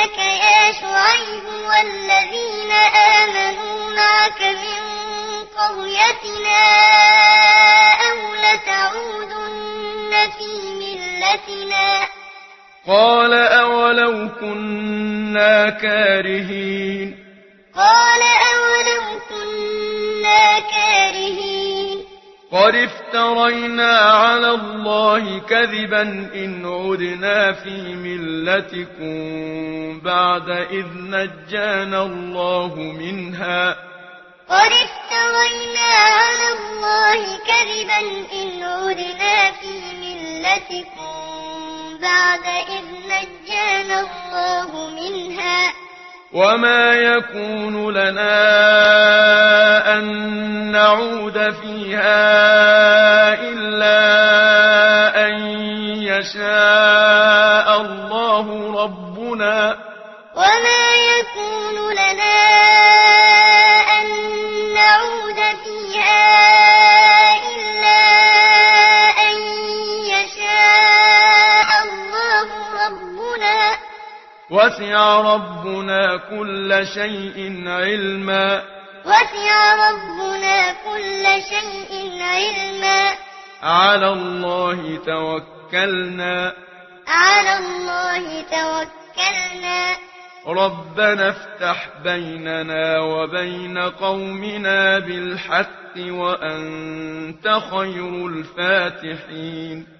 لك يا شعيب والذين آمنوا معك من قريتنا أو لتعودن في ملتنا قال أولو كنا كارهين قال أولو كنا كارهين قد افترينا على الله كذبا إن عدنا في ملتكم بعد إذ نجانا الله منها قد افترينا على الله كذبا إن عدنا في ملتكم بعد إذ نجانا الله منها وما يكون لنا أن نعود فيها إلا أن يشاء الله ربنا وما يكون لنا وسع ربنا كل شيء علما. وسع ربنا كل شيء علما. على الله توكلنا. على الله توكلنا. ربنا افتح بيننا وبين قومنا بالحق وأنت خير الفاتحين.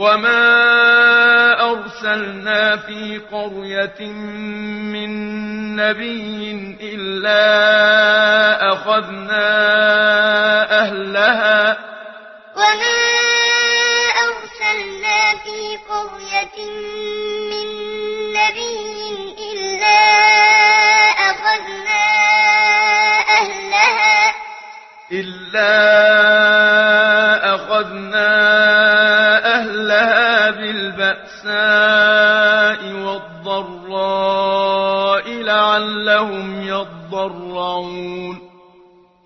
وما أرسلنا في قرية من نبي إلا أخذنا أهلها وما أرسلنا في قرية من نبي إلا أخذنا أهلها إلا أخذنا أهلها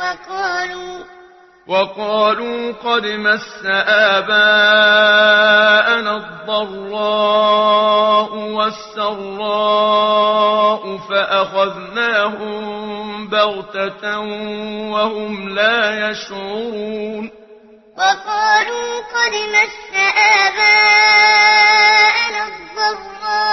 وقالوا وقالوا قد مس آباءنا الضراء والسراء فأخذناهم بغتة وهم لا يشعرون. وقالوا قد مس آباءنا الضراء